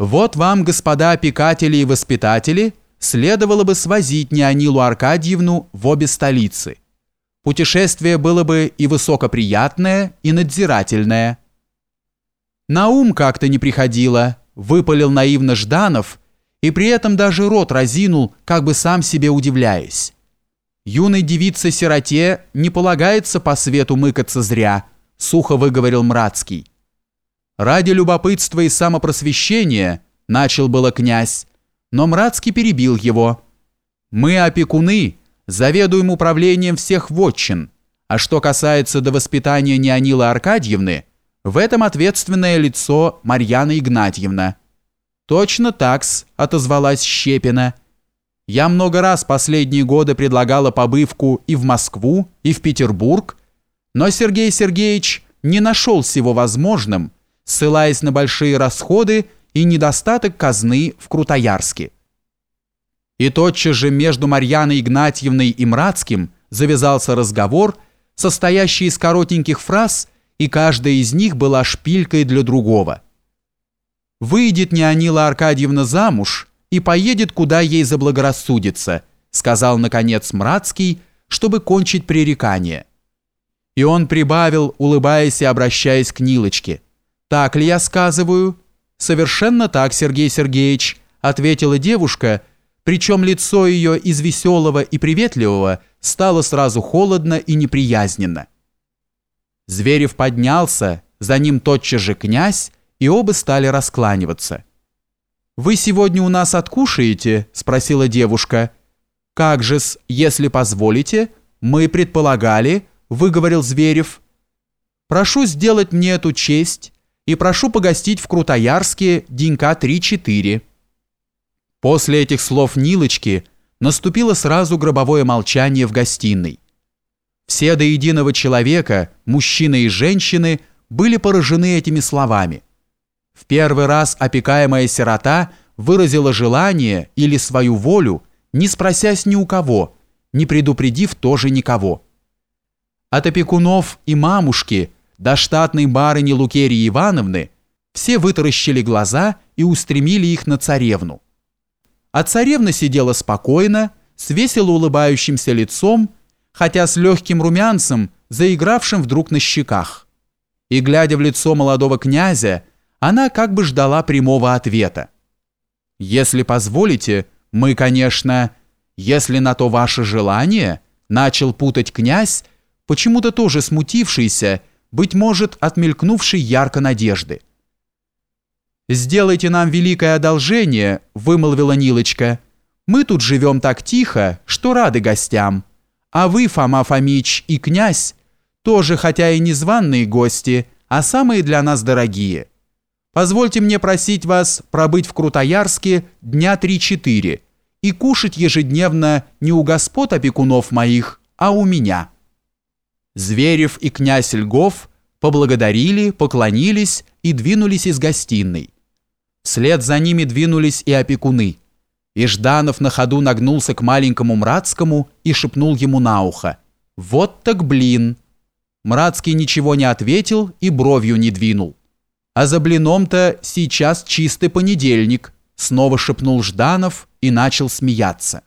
Вот вам, господа опекатели и воспитатели, следовало бы свозить Неонилу Аркадьевну в обе столицы. Путешествие было бы и высокоприятное, и надзирательное. На ум как-то не приходило, выпалил наивно Жданов, и при этом даже рот разинул, как бы сам себе удивляясь. Юной девице-сироте не полагается по свету мыкаться зря, сухо выговорил Мрацкий. Ради любопытства и самопросвещения, начал было князь, но Мрацкий перебил его. Мы опекуны, заведуем управлением всех вотчин, а что касается до воспитания Неонилы Аркадьевны, в этом ответственное лицо Марьяна Игнатьевна. Точно такс, отозвалась Щепина. Я много раз последние годы предлагала побывку и в Москву, и в Петербург, но Сергей Сергеевич не нашел всего возможным, ссылаясь на большие расходы и недостаток казны в Крутоярске. И тотчас же между Марьяной Игнатьевной и Мрацким завязался разговор, состоящий из коротеньких фраз, и каждая из них была шпилькой для другого. «Выйдет Неонила Аркадьевна замуж и поедет, куда ей заблагорассудится», сказал, наконец, Мрацкий, чтобы кончить пререкание. И он прибавил, улыбаясь и обращаясь к Нилочке – «Так ли я сказываю?» «Совершенно так, Сергей Сергеевич», ответила девушка, причем лицо ее из веселого и приветливого стало сразу холодно и неприязненно. Зверев поднялся, за ним тотчас же князь, и оба стали раскланиваться. «Вы сегодня у нас откушаете?» – спросила девушка. «Как же-с, если позволите, мы предполагали», – выговорил Зверев. «Прошу сделать мне эту честь» и прошу погостить в Крутоярске денька 3-4». После этих слов Нилочки наступило сразу гробовое молчание в гостиной. Все до единого человека, мужчины и женщины, были поражены этими словами. В первый раз опекаемая сирота выразила желание или свою волю, не спросясь ни у кого, не предупредив тоже никого. От опекунов и мамушки – до штатной барыни Лукерии Ивановны, все вытаращили глаза и устремили их на царевну. А царевна сидела спокойно, с весело улыбающимся лицом, хотя с легким румянцем, заигравшим вдруг на щеках. И, глядя в лицо молодого князя, она как бы ждала прямого ответа. «Если позволите, мы, конечно, если на то ваше желание», начал путать князь, почему-то тоже смутившийся быть может, отмелькнувшей ярко надежды. «Сделайте нам великое одолжение», — вымолвила Нилочка. «Мы тут живем так тихо, что рады гостям. А вы, Фома Фомич и князь, тоже хотя и незваные гости, а самые для нас дорогие. Позвольте мне просить вас пробыть в Крутоярске дня три-четыре и кушать ежедневно не у господ опекунов моих, а у меня». Зверев и князь Льгов поблагодарили, поклонились и двинулись из гостиной. Вслед за ними двинулись и опекуны. И Жданов на ходу нагнулся к маленькому Мрацкому и шепнул ему на ухо. «Вот так блин!» Мрацкий ничего не ответил и бровью не двинул. «А за блином-то сейчас чистый понедельник», снова шепнул Жданов и начал смеяться.